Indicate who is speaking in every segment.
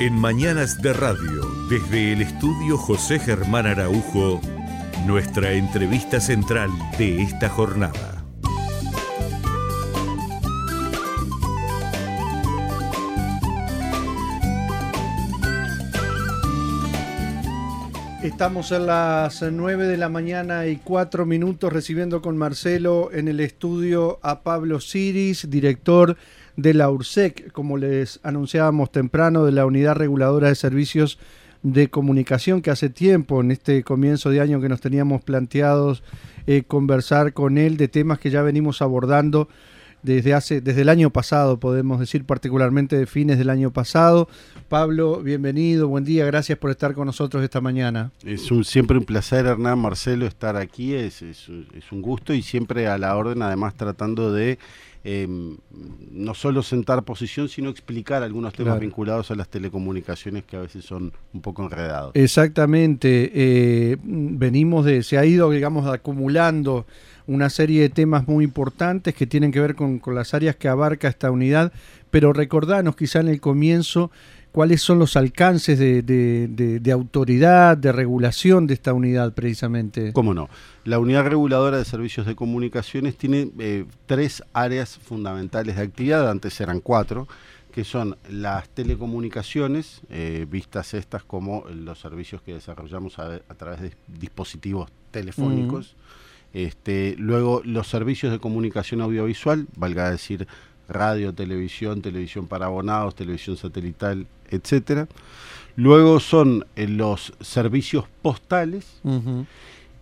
Speaker 1: En Mañanas de Radio, desde el estudio José Germán Araujo, nuestra entrevista central de esta jornada.
Speaker 2: Estamos en las 9 de la mañana y 4 minutos recibiendo con Marcelo en el estudio a Pablo Siris, director la URSEC, como les anunciábamos temprano, de la Unidad Reguladora de Servicios de Comunicación, que hace tiempo, en este comienzo de año que nos teníamos planteados eh, conversar con él de temas que ya venimos abordando desde hace desde el año pasado, podemos decir particularmente de fines del año pasado. Pablo, bienvenido, buen día, gracias por estar con nosotros esta mañana.
Speaker 3: Es un, siempre un placer, Hernán Marcelo, estar aquí, es, es un gusto y siempre a la orden, además tratando de eh, no solo sentar posición, sino explicar algunos temas
Speaker 2: Claro.
Speaker 3: vinculados a las telecomunicaciones que a veces son un poco enredados.
Speaker 2: Exactamente, eh, venimos de, se ha ido, digamos, acumulando una serie de temas muy importantes que tienen que ver con, con las áreas que abarca esta unidad, pero recordanos quizá en el comienzo cuáles son los alcances de, de- de- de autoridad, de regulación de esta unidad precisamente.
Speaker 3: ¿Cómo no? La Unidad Reguladora de Servicios de Comunicaciones tiene eh, tres áreas fundamentales de actividad, antes eran cuatro, que son las telecomunicaciones, eh, vistas estas como los servicios que desarrollamos a, a través de dispositivos telefónicos. Este, luego los servicios de comunicación audiovisual, valga decir radio, televisión, televisión para abonados, televisión satelital, etcétera. Luego son eh, los servicios postales,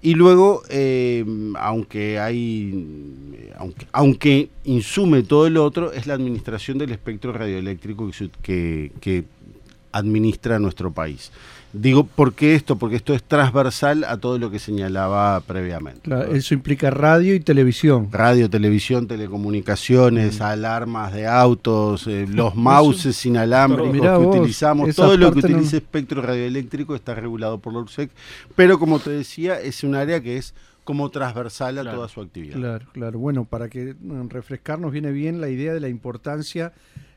Speaker 3: y luego, eh, aunque hay, aunque, aunque insume todo el otro, es la administración del espectro radioeléctrico que, se- que, que administra nuestro país. Digo, ¿por qué esto? Porque esto es transversal a todo lo que señalaba previamente.
Speaker 2: Claro, eso implica radio y televisión.
Speaker 3: Radio, televisión, telecomunicaciones, alarmas de autos, eh, los mouses inalámbricos que
Speaker 2: vos,
Speaker 3: utilizamos, todo lo que
Speaker 2: no-
Speaker 3: utilice espectro radioeléctrico está regulado por la URSEC, pero como te decía, es un área que es como transversal a toda su actividad.
Speaker 2: Claro, claro. Bueno, para que mm, refrescarnos viene bien la idea de la importancia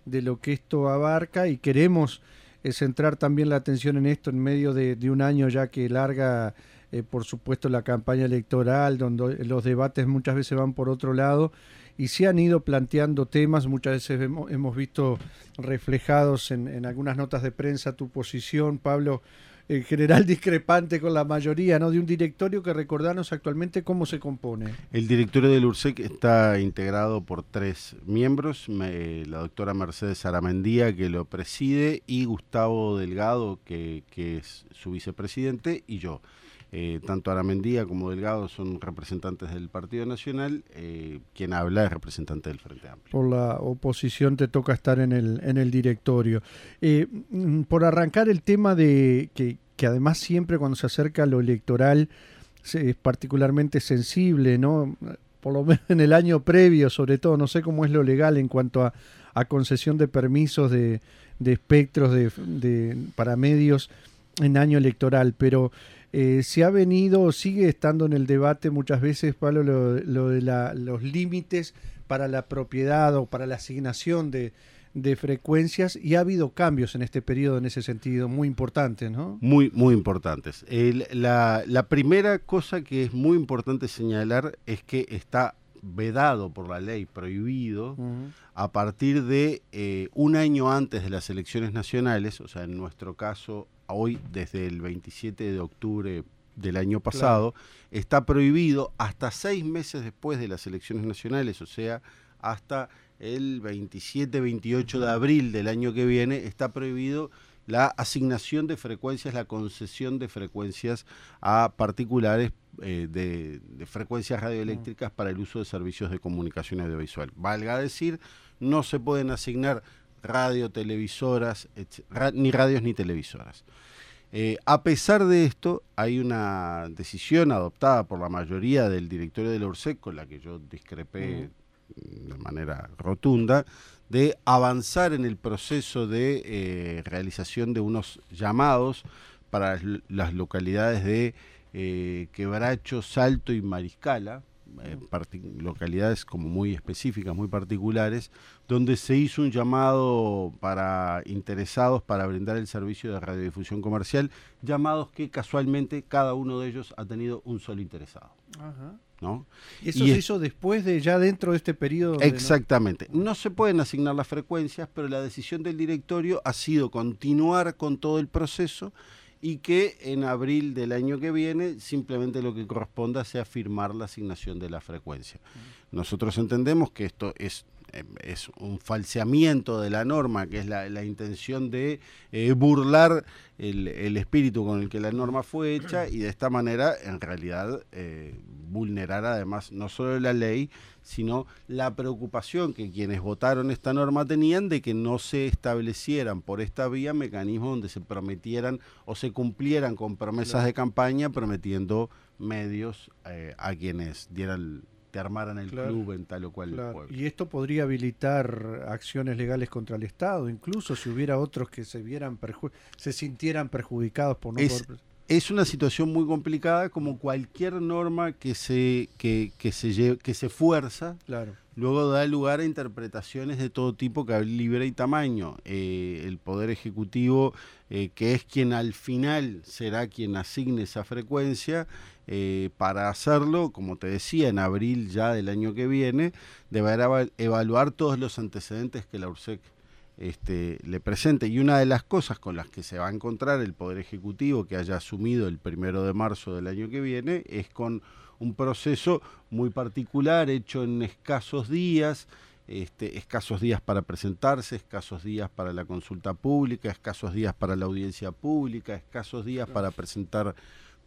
Speaker 2: de lo que esto abarca y queremos eh, centrar también la atención en esto en medio de, un año ya que larga, eh, por supuesto, la campaña electoral, donde los debates muchas veces van por otro lado y se han ido planteando temas, muchas veces hemos, hemos visto reflejados en algunas notas de prensa tu posición, Pablo, en general discrepante con la mayoría, ¿no? De un directorio que recordarnos actualmente cómo se compone.
Speaker 3: El directorio del URSEC está integrado por tres miembros, me- la doctora Mercedes Aramendía, que lo preside, y Gustavo Delgado, que, que es su vicepresidente, y yo. Eh, tanto Aramendía como Delgado son representantes del Partido Nacional, eh, quien habla es representante del Frente Amplio.
Speaker 2: por la oposición te toca estar en el, en el directorio. Eh, mm, por arrancar el tema de que, que además siempre cuando se acerca lo electoral es particularmente sensible, ¿no? Por lo menos en el año previo, sobre todo, no sé cómo es lo legal en cuanto a, a concesión de permisos de, de espectros de, de- para medios en año electoral, pero eh, se ha venido, sigue estando en el debate muchas veces, Pablo, lo, lo de la- los límites para la propiedad o para la asignación de, de frecuencias y ha habido cambios en este periodo en ese sentido muy importantes, ¿no?
Speaker 3: Muy, muy importantes. El- la, la primera cosa que es muy importante señalar es que está vedado por la ley, prohibido, a partir de eh, un año antes de las elecciones nacionales, o sea, en nuestro caso, hoy desde el 27 de octubre del año pasado, está prohibido hasta seis meses después de las elecciones nacionales, o sea, hasta el 27-28 de abril del año que viene, está prohibido la asignación de frecuencias, la concesión de frecuencias a particulares eh, de, de frecuencias radioeléctricas para el uso de servicios de comunicación audiovisual. Valga decir, no se pueden asignar radio, televisoras, etc., ra- ni radios ni televisoras. Eh, a pesar de esto, hay una decisión adoptada por la mayoría del directorio de la URSEC, con la que yo discrepé mm, de manera rotunda, de avanzar en el proceso de eh, realización de unos llamados para las- localidades de eh, Quebracho, Salto y Mariscala, localidades como muy específicas, muy particulares, donde se hizo un llamado para interesados para brindar el servicio de radiodifusión comercial, llamados que casualmente cada uno de ellos ha tenido un solo interesado. ¿no?
Speaker 2: ¿Y eso se hizo después de ya dentro de este periodo?
Speaker 3: exactamente. ¿no? se pueden asignar las frecuencias, pero la decisión del directorio ha sido continuar con todo el proceso y que en abril del año que viene simplemente lo que corresponda sea firmar la asignación de la frecuencia. Nosotros entendemos que esto es es un falseamiento de la norma, que es la, intención de eh, burlar el, espíritu con el que la norma fue hecha y de esta manera en realidad eh, vulnerar además no solo la ley, sino la preocupación que quienes votaron esta norma tenían de que no se establecieran por esta vía mecanismos donde se prometieran o se cumplieran con promesas de campaña prometiendo medios eh, a quienes dieran te armaran el club en tal o cual pueblo.
Speaker 2: Y esto podría habilitar acciones legales contra el Estado, incluso si hubiera otros que se vieran se sintieran perjudicados por no
Speaker 3: es, es una situación muy complicada como cualquier norma que se que, que se que se fuerza
Speaker 2: claro.
Speaker 3: luego da lugar a interpretaciones de todo tipo calibre y tamaño eh, el poder ejecutivo eh, que es quien al final será quien asigne esa frecuencia eh, para hacerlo, como te decía, en abril ya del año que viene, deberá evaluar todos los antecedentes que la URSEC este, le presente. Y una de las cosas con las que se va a encontrar el Poder Ejecutivo que haya asumido el primero de marzo del año que viene es con un proceso muy particular, hecho en escasos días, este, escasos días para presentarse, escasos días para la consulta pública, escasos días para la audiencia pública, escasos días para presentar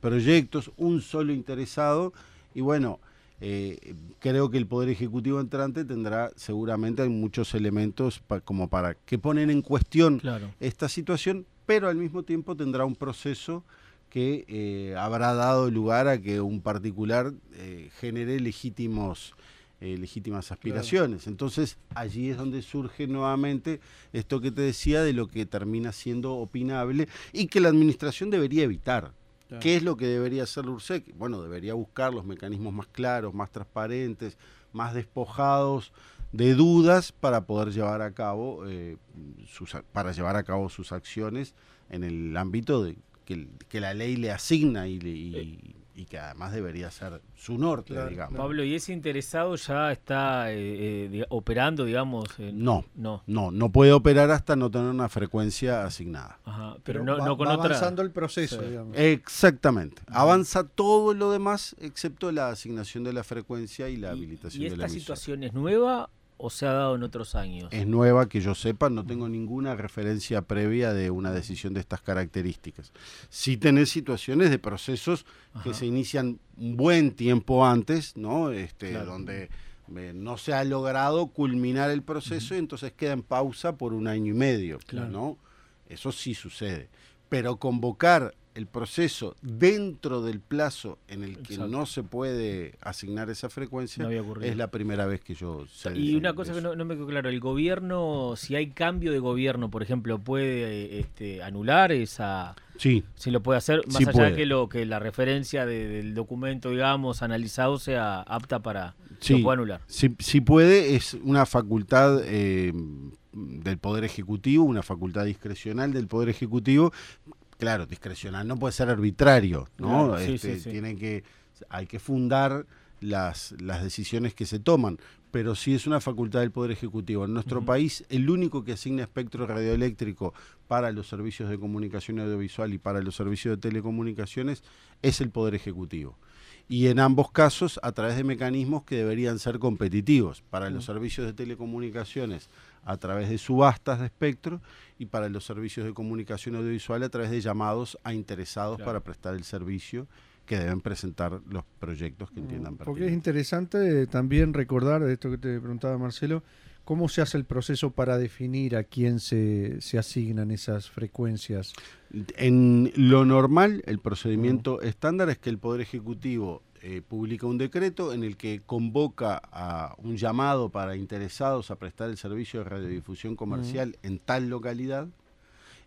Speaker 3: proyectos, un solo interesado y bueno, eh, creo que el Poder Ejecutivo entrante tendrá seguramente muchos elementos como para que ponen en cuestión esta situación, pero al mismo tiempo tendrá un proceso que eh, habrá dado lugar a que un particular eh, genere legítimos legítimas aspiraciones. Entonces allí es donde surge nuevamente esto que te decía de lo que termina siendo opinable y que la administración debería evitar. ¿Qué es lo que debería hacer la URSEC? Bueno, debería buscar los mecanismos más claros, más transparentes, más despojados de dudas para poder llevar a cabo eh, sus, para llevar a cabo sus acciones en el ámbito de que, que la ley le asigna y, y, y que además debería ser su norte, digamos.
Speaker 4: Pablo, ¿y ese interesado ya está eh, eh, operando, digamos?
Speaker 3: no, no, no, no puede operar hasta no tener una frecuencia asignada.
Speaker 2: Ajá, pero, no, no con avanzando el proceso, digamos.
Speaker 3: Exactamente. Avanza todo lo demás excepto la asignación de la frecuencia y la habilitación de la
Speaker 4: ¿Y esta situación es nueva o se ha dado en otros años?
Speaker 3: Es nueva, que yo sepa, no tengo ninguna referencia previa de una decisión de estas características. Sí tenés situaciones de procesos que se inician un buen tiempo antes, ¿no? Este, Donde eh, no se ha logrado culminar el proceso y entonces queda en pausa por un año y medio, ¿no? Eso sí sucede. Pero convocar el proceso dentro del plazo en el que no se puede asignar esa frecuencia es la primera vez que yo
Speaker 4: sé y una cosa que no, me quedó claro el gobierno si hay cambio de gobierno por ejemplo puede este, anular esa
Speaker 3: sí.
Speaker 4: si lo puede hacer más allá de que lo que la referencia del documento digamos analizado sea apta para
Speaker 3: sí,
Speaker 4: lo puede anular
Speaker 3: si, puede es una facultad eh, del Poder Ejecutivo, una facultad discrecional del Poder Ejecutivo claro, discrecional, no puede ser arbitrario, ¿no? Este, que, hay que fundar las, las decisiones que se toman, pero sí es una facultad del Poder Ejecutivo. En nuestro país, el único que asigna espectro radioeléctrico para los servicios de comunicación audiovisual y para los servicios de telecomunicaciones es el Poder Ejecutivo. Y en ambos casos a través de mecanismos que deberían ser competitivos. Para los servicios de telecomunicaciones a través de subastas de espectro y para los servicios de comunicación audiovisual a través de llamados a interesados para prestar el servicio que deben presentar los proyectos que entiendan.
Speaker 2: Porque es interesante también recordar, de esto que te preguntaba Marcelo, cómo se hace el proceso para definir a quién se, se asignan esas frecuencias.
Speaker 3: En lo normal, el procedimiento estándar es que el Poder Ejecutivo eh, publica un decreto en el que convoca a un llamado para interesados a prestar el servicio de radiodifusión comercial en tal localidad.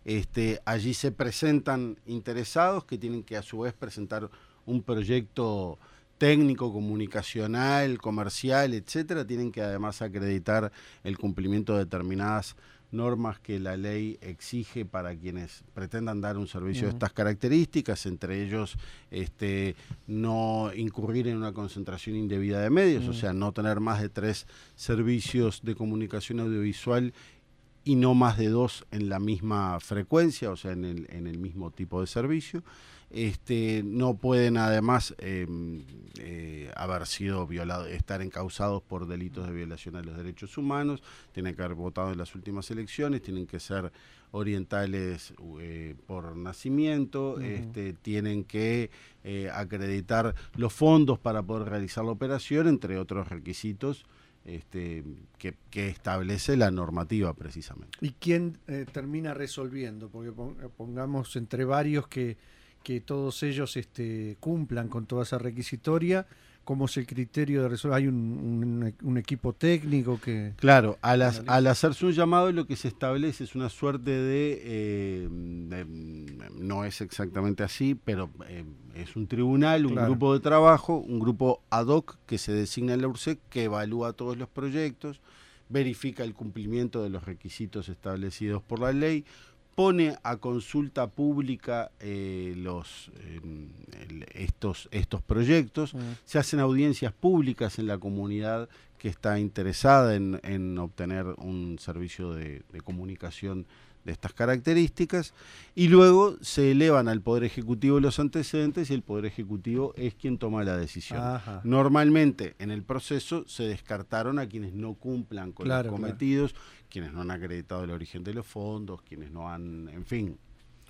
Speaker 3: Este, allí se presentan interesados que tienen que a su vez presentar un proyecto técnico, comunicacional, comercial, etcétera, tienen que además acreditar el cumplimiento de determinadas normas que la ley exige para quienes pretendan dar un servicio de estas características, entre ellos este, no incurrir en una concentración indebida de medios, o sea, no tener más de tres servicios de comunicación audiovisual y no más de dos en la misma frecuencia, o sea, en el, en el mismo tipo de servicio. Este, no pueden además em, eh, haber sido violados, estar encausados por delitos de violación a los derechos humanos, tienen que haber votado en las últimas elecciones, tienen que ser orientales eh, por nacimiento, este, tienen que eh, acreditar los fondos para poder realizar la operación, entre otros requisitos. Este, que, que, establece la normativa precisamente.
Speaker 2: ¿Y quién termina resolviendo? Porque pongamos entre varios que que todos ellos este, cumplan con toda esa requisitoria. ¿Cómo es el criterio de resolver? ¿Hay un, equipo técnico que...?
Speaker 3: Claro, al, al, hacerse un llamado lo que se establece es una suerte de... Eh, no es exactamente así, pero eh, es un tribunal, un grupo de trabajo, un grupo ad hoc que se designa en la URSEC que evalúa todos los proyectos, verifica el cumplimiento de los requisitos establecidos por la ley, pone a consulta pública eh, los, estos, estos proyectos, mm. se hacen audiencias públicas en la comunidad que está interesada en, obtener un servicio de, de comunicación de estas características y luego se elevan al Poder Ejecutivo los antecedentes y el Poder Ejecutivo es quien toma la decisión. Normalmente en el proceso se descartaron a quienes no cumplan con los cometidos, quienes no han acreditado el origen de los fondos, quienes no han, en fin.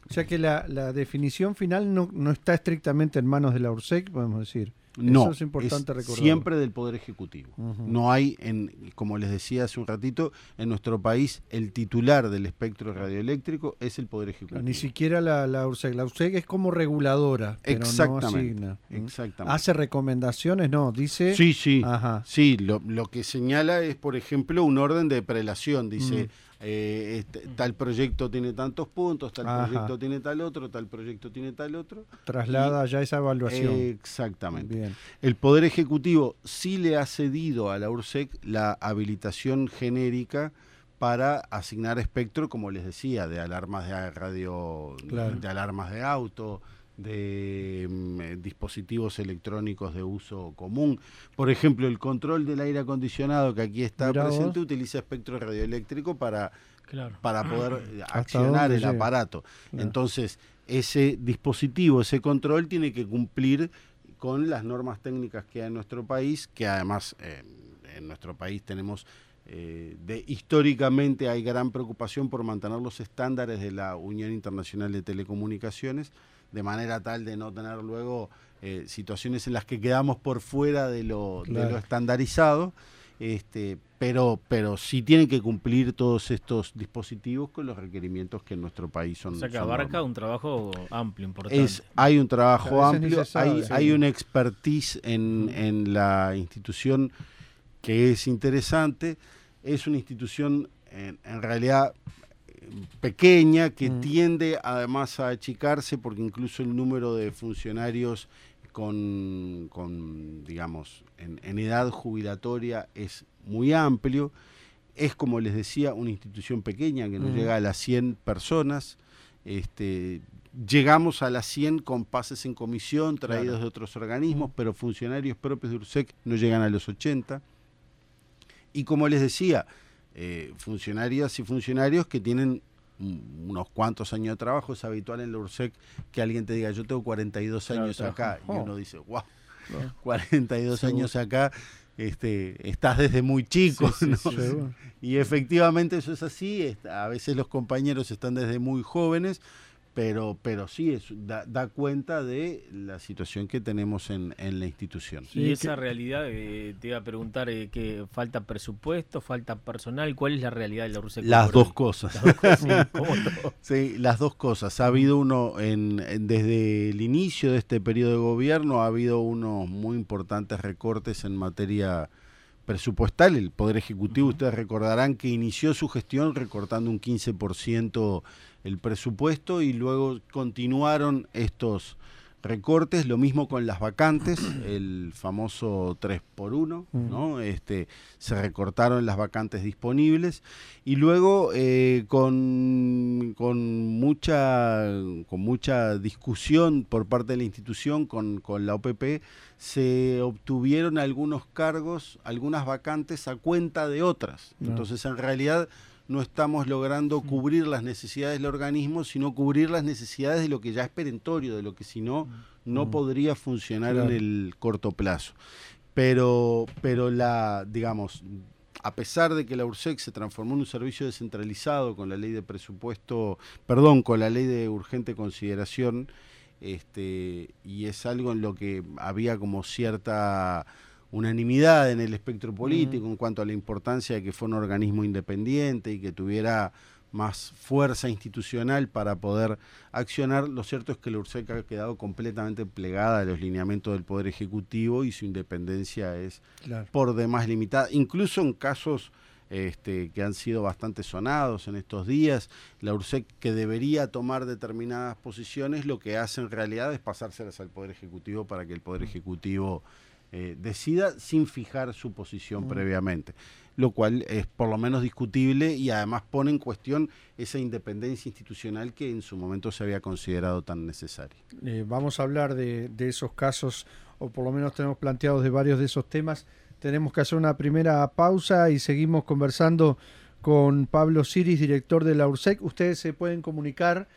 Speaker 2: O sea que la, la definición final no, no está estrictamente en manos de la URSEC, podemos decir.
Speaker 3: No, es importante siempre del Poder Ejecutivo. No hay, en, como les decía hace un ratito, en nuestro país el titular del espectro radioeléctrico es el Poder Ejecutivo.
Speaker 2: ni siquiera la, la URSEC. La URSEC es como reguladora, pero exactamente, no Exactamente. Hace recomendaciones, no, dice...
Speaker 3: Sí, sí. Sí, lo, lo, que señala es, por ejemplo, un orden de prelación. Dice... Eh, este, tal proyecto tiene tantos puntos, tal proyecto tiene tal otro, tal proyecto tiene tal otro.
Speaker 2: Traslada ya esa evaluación.
Speaker 3: exactamente. El Poder Ejecutivo sí le ha cedido a la URSEC la habilitación genérica para asignar espectro, como les decía, de alarmas de radio, de alarmas de auto, de mm, dispositivos electrónicos de uso común. Por ejemplo, el control del aire acondicionado que aquí está presente utiliza espectro radioeléctrico para, para poder accionar el aparato. Entonces, ese dispositivo, ese control tiene que cumplir con las normas técnicas que hay en nuestro país, que además eh, en nuestro país tenemos eh, de, históricamente hay gran preocupación por mantener los estándares de la Unión Internacional de Telecomunicaciones de manera tal de no tener luego eh, situaciones en las que quedamos por fuera de lo, de lo estandarizado. Este, pero, pero sí tienen que cumplir todos estos dispositivos con los requerimientos que en nuestro país son.
Speaker 4: O sea que abarca un trabajo amplio, importante.
Speaker 3: Es, hay un trabajo amplio, hay, hay una expertise en, en la institución que es interesante. Es una institución en, en realidad pequeña que mm. tiende además a achicarse porque incluso el número de funcionarios con, con digamos, en, edad jubilatoria es muy amplio. Es, como les decía, una institución pequeña que no mm. llega a las 100 personas. Este, llegamos a las 100 con pases en comisión traídos de otros organismos, mm. pero funcionarios propios de URSEC no llegan a los 80. Y como les decía, eh, funcionarias y funcionarios que tienen unos cuantos años de trabajo. Es habitual en la URSEC que alguien te diga, yo tengo 42 años acá. Y uno dice, wow, 42 años acá. Este, estás desde muy chico. y efectivamente eso es así. A veces los compañeros están desde muy jóvenes pero, pero sí es, da, cuenta de la situación que tenemos en, la institución.
Speaker 4: y esa realidad, eh, te iba a preguntar, eh, que falta presupuesto, falta personal, ¿cuál es la realidad de la
Speaker 3: Rusia? Las dos cosas. sí, las dos cosas. Ha habido uno, en, desde el inicio de este periodo de gobierno, ha habido unos muy importantes recortes en materia presupuestal. El Poder Ejecutivo, ustedes recordarán que inició su gestión recortando un 15% el presupuesto y luego continuaron estos recortes, lo mismo con las vacantes, el famoso 3 por 1 ¿no? Este, se recortaron las vacantes disponibles y luego eh, con, con, mucha, con mucha discusión por parte de la institución con, con la OPP, se obtuvieron algunos cargos, algunas vacantes a cuenta de otras. Entonces, en realidad no estamos logrando cubrir las necesidades del organismo, sino cubrir las necesidades de lo que ya es perentorio, de lo que si no, no podría funcionar en el corto plazo. Pero, pero la, digamos, a pesar de que la URSEC se transformó en un servicio descentralizado con la ley de presupuesto, perdón, con la ley de urgente consideración, este, y es algo en lo que había como cierta unanimidad en el espectro político en cuanto a la importancia de que fuera un organismo independiente y que tuviera más fuerza institucional para poder accionar. Lo cierto es que la URSEC ha quedado completamente plegada a los lineamientos del Poder Ejecutivo y su independencia es por demás limitada. Incluso en casos este, que han sido bastante sonados en estos días, la URSEC que debería tomar determinadas posiciones, lo que hace en realidad es pasárselas al Poder Ejecutivo para que el Poder Ejecutivo eh, decida sin fijar su posición mm. previamente, lo cual es por lo menos discutible y además pone en cuestión esa independencia institucional que en su momento se había considerado tan necesaria.
Speaker 2: Eh, vamos a hablar de, esos casos, o por lo menos tenemos planteados de varios de esos temas. Tenemos que hacer una primera pausa y seguimos conversando con Pablo Siris, director de la URSEC. Ustedes se pueden comunicar,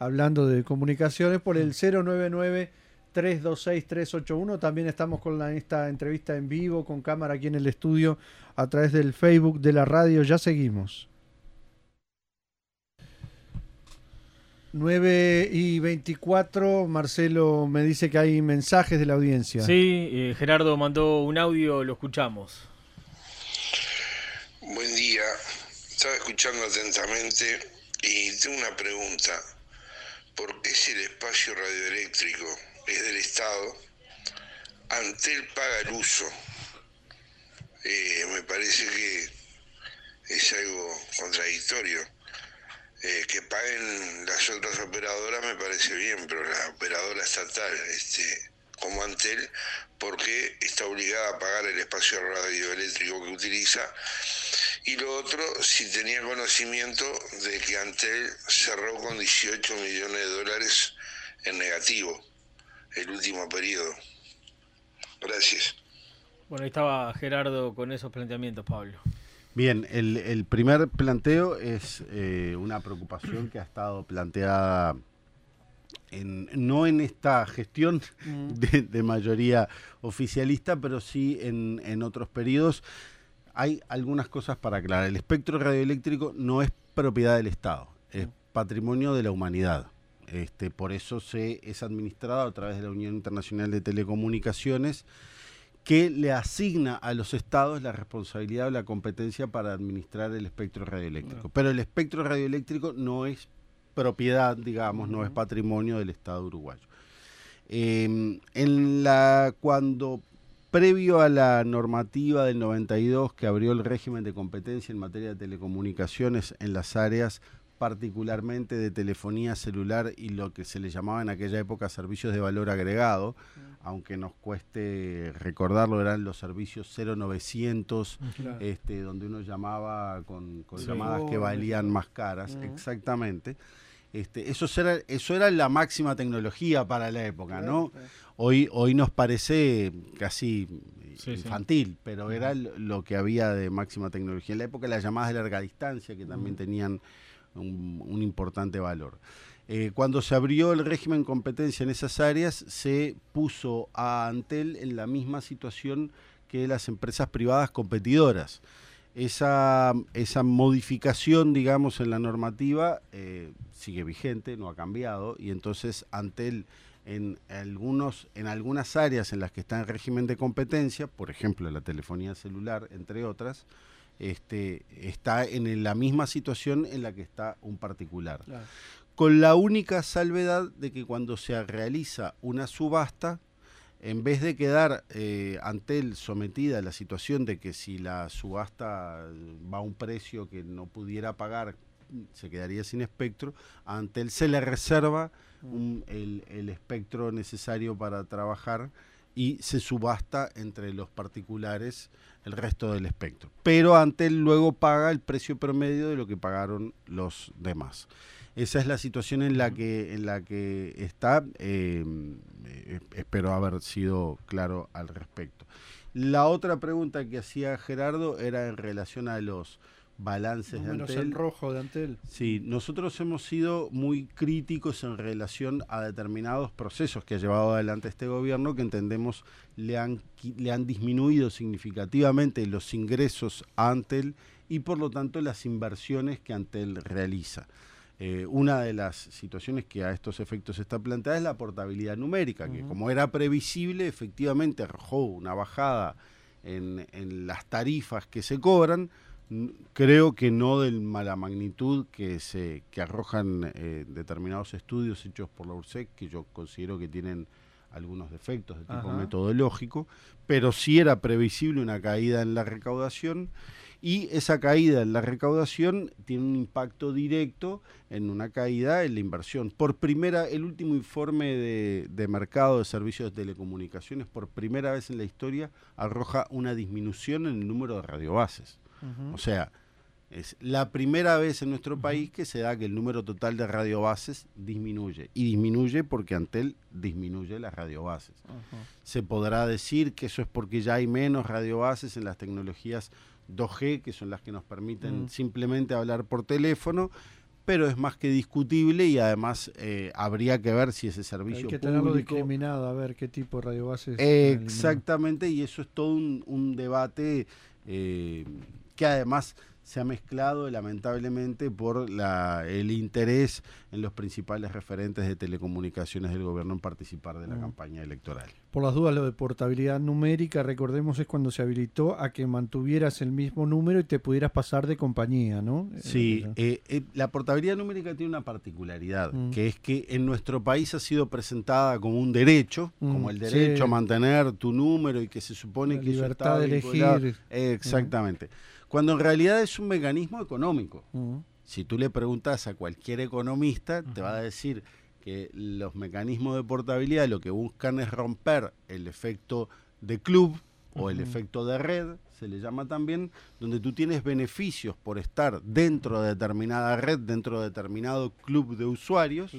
Speaker 2: hablando de comunicaciones, por el 099 326-381. También estamos con esta entrevista en vivo, con cámara aquí en el estudio, a través del Facebook de la radio. Ya seguimos. 9 y 24, Marcelo me dice que hay mensajes de la audiencia.
Speaker 4: Sí, eh, Gerardo mandó un audio, lo escuchamos.
Speaker 5: Buen día, estaba escuchando atentamente y tengo una pregunta. ¿Por qué si el espacio radioeléctrico es del Estado, Antel paga el uso. Eh, me parece que es algo contradictorio. Eh, que paguen las otras operadoras me parece bien, pero la operadora estatal, este, como Antel, ¿por qué está obligada a pagar el espacio radioeléctrico que utiliza? Y lo otro, si tenía conocimiento de que Antel cerró con 18 millones de dólares en negativo el último periodo. Gracias.
Speaker 4: Bueno, ahí estaba Gerardo con esos planteamientos, Pablo.
Speaker 3: Bien, el, primer planteo es eh, una preocupación que ha estado planteada en, no en esta gestión mm. de, mayoría oficialista, pero sí en, en otros periodos. Hay algunas cosas para aclarar. El espectro radioeléctrico no es propiedad del Estado, es mm. patrimonio de la humanidad. Este, por eso se es administrado a través de la Unión Internacional de Telecomunicaciones, que le asigna a los estados la responsabilidad o la competencia para administrar el espectro radioeléctrico. Pero el espectro radioeléctrico no es propiedad, digamos, no es patrimonio del Estado uruguayo. Em, en la, cuando previo a la normativa del 92 que abrió el régimen de competencia en materia de telecomunicaciones en las áreas particularmente de telefonía celular y lo que se le llamaba en aquella época servicios de valor agregado, aunque nos cueste recordarlo, eran los servicios 0900, este, donde uno llamaba con, llamadas que valían más caras, exactamente. Este, eso, era, eso era la máxima tecnología para la época, ¿no? Hoy, hoy nos parece casi infantil, pero era lo que había de máxima tecnología. En la época las llamadas de larga distancia, que también tenían un, importante valor. Eh, cuando se abrió el régimen competencia en esas áreas, se puso a Antel en la misma situación que las empresas privadas competidoras. Esa, esa modificación, digamos, en la normativa eh, sigue vigente, no ha cambiado, y entonces Antel en, algunos, en algunas áreas en las que está en régimen de competencia, por ejemplo la telefonía celular, entre otras, este, está en la misma situación en la que está un particular. Con la única salvedad de que cuando se realiza una subasta, en vez de quedar eh, ante él sometida a la situación de que si la subasta va a un precio que no pudiera pagar, se quedaría sin espectro, ante él se le reserva el, el espectro necesario para trabajar y se subasta entre los particulares el resto del espectro. Pero Antel luego paga el precio promedio de lo que pagaron los demás. Esa es la situación en la que, en la que está. Eh, eh, espero haber sido claro al respecto. La otra pregunta que hacía Gerardo era en relación a los balances de Antel.
Speaker 2: en rojo de Antel.
Speaker 3: Sí, nosotros hemos sido muy críticos en relación a determinados procesos que ha llevado adelante este gobierno que entendemos le han, le han disminuido significativamente los ingresos a Antel y por lo tanto las inversiones que Antel realiza. Eh, una de las situaciones que a estos efectos está planteada es la portabilidad numérica, que como era previsible, efectivamente arrojó una bajada en, en las tarifas que se cobran, creo que no de mala magnitud que se que arrojan eh, determinados estudios hechos por la URSEC que yo considero que tienen algunos defectos de tipo metodológico, pero sí era previsible una caída en la recaudación y esa caída en la recaudación tiene un impacto directo en una caída en la inversión. Por primera, el último informe de, de mercado de servicios de telecomunicaciones, por primera vez en la historia, arroja una disminución en el número de radiobases. O sea, es la primera vez en nuestro país que se da que el número total de radiobases disminuye. Y disminuye porque Antel disminuye las radiobases. Se podrá decir que eso es porque ya hay menos radiobases en las tecnologías 2G, que son las que nos permiten simplemente hablar por teléfono, pero es más que discutible y además eh, habría que ver si ese servicio
Speaker 2: Hay que tenerlo discriminado, a ver qué tipo de radiobases.
Speaker 3: Exactamente, y eso es todo un, debate eh, que además se ha mezclado lamentablemente por la, el interés en los principales referentes de telecomunicaciones del gobierno en participar de la mm. campaña electoral.
Speaker 2: Por las dudas, lo de portabilidad numérica, recordemos, es cuando se habilitó a que mantuvieras el mismo número y te pudieras pasar de compañía, ¿no?
Speaker 3: Sí, eh, eh, la portabilidad numérica tiene una particularidad, mm. que es que en nuestro país ha sido presentada como un derecho, mm, como el derecho a mantener tu número y que se supone que
Speaker 2: libertad de elegir.
Speaker 3: Exactamente cuando en realidad es un mecanismo económico. Si tú le preguntas a cualquier economista, te va a decir que los mecanismos de portabilidad lo que buscan es romper el efecto de club o el efecto de red, se le llama también, donde tú tienes beneficios por estar dentro de determinada red, dentro de determinado club de usuarios.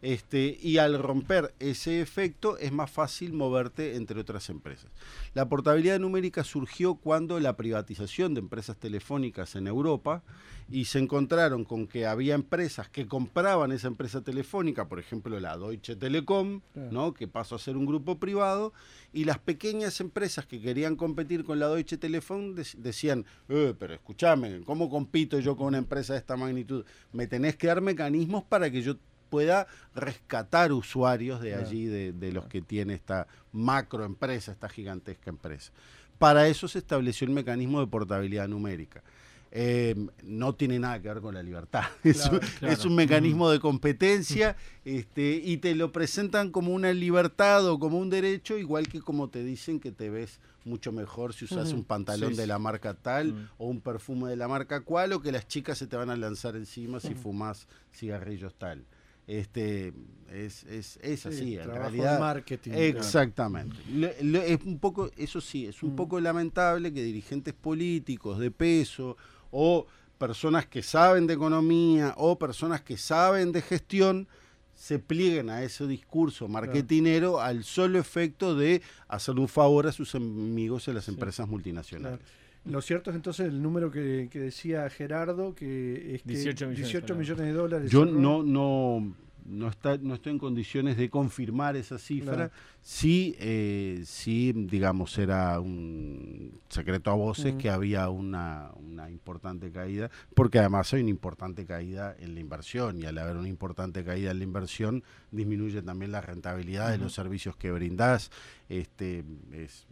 Speaker 3: Este, y al romper ese efecto es más fácil moverte entre otras empresas. La portabilidad numérica surgió cuando la privatización de empresas telefónicas en Europa y se encontraron con que había empresas que compraban esa empresa telefónica, por ejemplo la Deutsche Telekom, ¿no? que pasó a ser un grupo privado, y las pequeñas empresas que querían competir con la Deutsche Telekom decían, eh, pero escúchame, ¿cómo compito yo con una empresa de esta magnitud? Me tenés que dar mecanismos para que yo pueda rescatar usuarios de allí, de, los que tiene esta macroempresa, esta gigantesca empresa. Para eso se estableció el mecanismo de portabilidad numérica. Eh, no tiene nada que ver con la libertad. es, un, mecanismo de competencia este, y te lo presentan como una libertad o como un derecho, igual que como te dicen que te ves mucho mejor si usas un pantalón de la marca tal o un perfume de la marca cual o que las chicas se te van a lanzar encima si fumas cigarrillos tal este es, es, es así en realidad.
Speaker 2: marketing
Speaker 3: exactamente. Es un poco eso sí es un mm. poco lamentable que dirigentes políticos de peso o personas que saben de economía o personas que saben de gestión se plieguen a ese discurso marketinero al solo efecto de hacer un favor a sus amigos en las empresas multinacionales
Speaker 2: lo cierto es entonces el número que, decía Gerardo, que es que 18 millones, de dólares.
Speaker 3: Yo no, no, no, está, no estoy en condiciones de confirmar esa cifra. Sí, eh, sí, digamos, era un secreto a voces que había una, una importante caída, porque además hay una importante caída en la inversión y al haber una importante caída en la inversión disminuye también la rentabilidad de los servicios que brindás. Este, es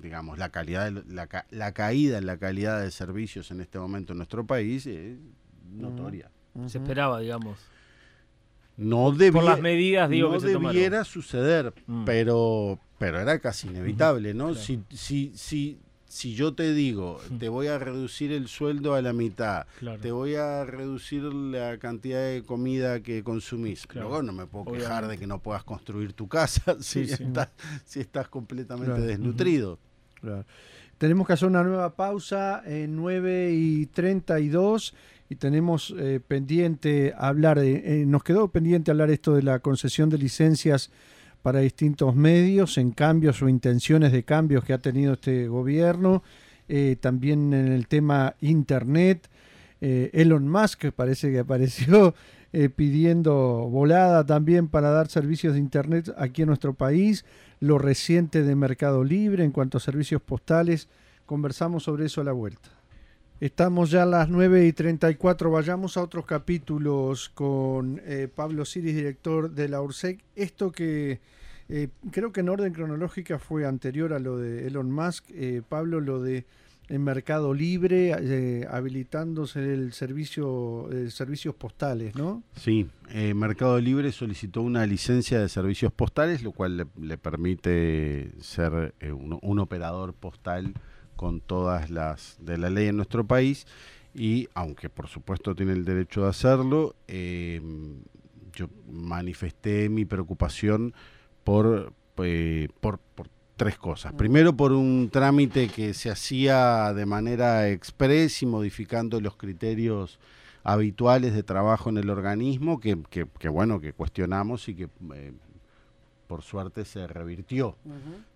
Speaker 3: digamos, la calidad, la, la, caída en la calidad de servicios en este momento en nuestro país es notoria.
Speaker 4: Se esperaba, digamos.
Speaker 3: No debía,
Speaker 4: Por las medidas, digo,
Speaker 3: no debiera suceder, mm. pero, pero era casi inevitable, ¿no? Si, si, si, si yo te digo, te voy a reducir el sueldo a la mitad, te voy a reducir la cantidad de comida que consumís, luego no me puedo quejar de que no puedas construir tu casa si, Estás, si estás completamente desnutrido.
Speaker 2: Tenemos que hacer una nueva pausa en 9 y 32 y tenemos eh, pendiente hablar, eh, nos quedó pendiente hablar esto de la concesión de licencias para distintos medios, en cambios o intenciones de cambios que ha tenido este gobierno, eh, también en el tema Internet. Elon Musk parece que apareció pidiendo volada también para dar servicios de Internet aquí en nuestro país, lo reciente de Mercado Libre en cuanto a servicios postales. Conversamos sobre eso a la vuelta. Estamos ya a las 9 y 34. Vayamos a otros capítulos con Pablo Siris, director de la URSEC. Esto que eh, creo que en orden cronológica fue anterior a lo de Elon Musk. Eh, Pablo, lo de en Mercado Libre, eh, habilitándose el servicio, servicios postales, ¿no?
Speaker 3: Sí, Mercado Libre solicitó una licencia de servicios postales, lo cual le, permite ser un, un, operador postal con todas las de la ley en nuestro país. Y aunque por supuesto tiene el derecho de hacerlo, yo manifesté mi preocupación eh, por, por, tres cosas. Primero, por un trámite que se hacía de manera express y modificando los criterios habituales de trabajo en el organismo, que, bueno, que cuestionamos y que eh, por suerte se revirtió.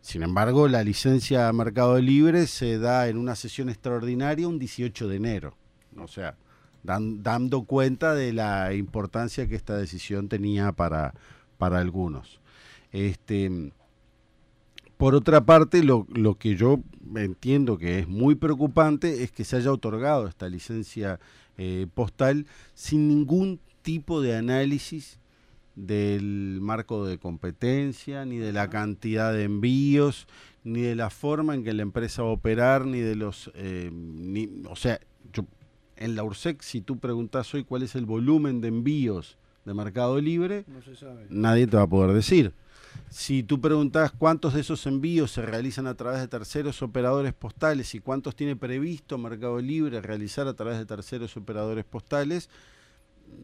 Speaker 3: Sin embargo, la licencia a Mercado Libre se da en una sesión extraordinaria un 18 de enero. O sea, dando cuenta de la importancia que esta decisión tenía para, para algunos. Este, por otra parte, lo, que yo entiendo que es muy preocupante es que se haya otorgado esta licencia eh, postal sin ningún tipo de análisis del marco de competencia, ni de la cantidad de envíos, ni de la forma en que la empresa va a operar, ni de los... Eh, o sea, yo, en la URSEC, si tú preguntas hoy cuál es el volumen de envíos de Mercado Libre, nadie te va a poder decir. Si tú preguntas cuántos de esos envíos se realizan a través de terceros operadores postales y cuántos tiene previsto Mercado Libre realizar a través de terceros operadores postales,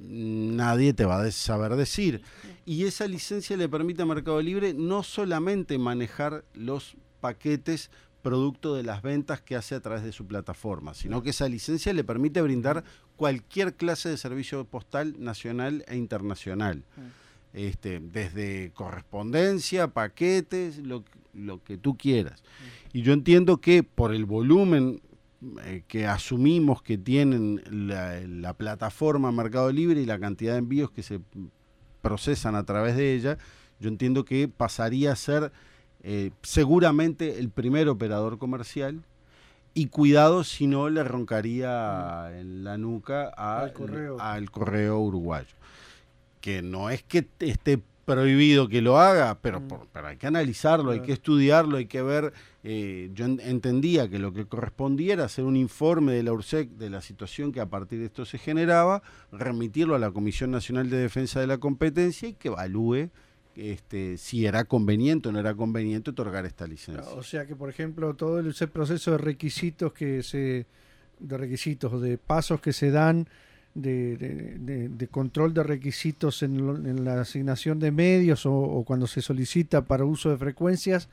Speaker 3: nadie te va a saber decir. Y esa licencia le permite a Mercado Libre no solamente manejar los paquetes producto de las ventas que hace a través de su plataforma, sino que esa licencia le permite brindar cualquier clase de servicio postal nacional e internacional. Este, desde correspondencia, paquetes, lo, que tú quieras. Y yo entiendo que por el volumen eh, que asumimos que tienen la, plataforma Mercado Libre y la cantidad de envíos que se procesan a través de ella, yo entiendo que pasaría a ser eh, seguramente el primer operador comercial. Y cuidado si no le roncaría en la nuca al correo uruguayo que no es que esté prohibido que lo haga, pero, mm. pero hay que analizarlo, hay que estudiarlo, hay que ver. Eh, yo entendía que lo que correspondía era hacer un informe de la URSEC de la situación que a partir de esto se generaba, remitirlo a la Comisión Nacional de Defensa de la Competencia y que evalúe este, si era conveniente o no era conveniente otorgar esta licencia.
Speaker 2: O sea que, por ejemplo, todo ese proceso de requisitos que se, de requisitos, de pasos que se dan de, control de requisitos en, la asignación de medios o, cuando se solicita para uso de frecuencias